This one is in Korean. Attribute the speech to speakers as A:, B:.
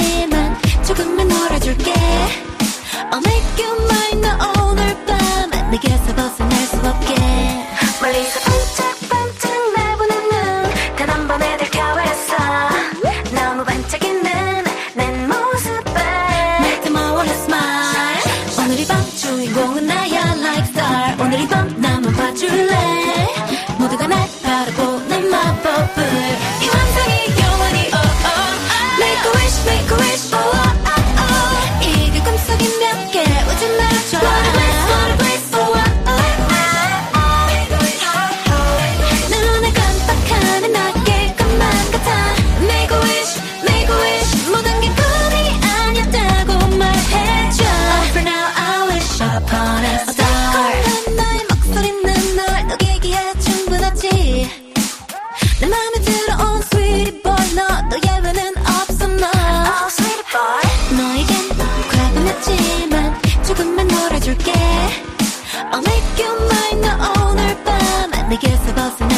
A: 하지만 조금만 놀아줄게. I'll make you mine 너 오늘 밤 내게서 벗어날 수 없게. 멀리서 반짝반짝 내보는 눈 단 한 번에 들켜버렸어. 너무 반짝이는 내 모습에. Make them all wanna smile. 오늘 이밤 주인공은 나야 like star. 오늘 이밤 내줄게 I'll make you mine 너 오늘 밤 내게서 벗어나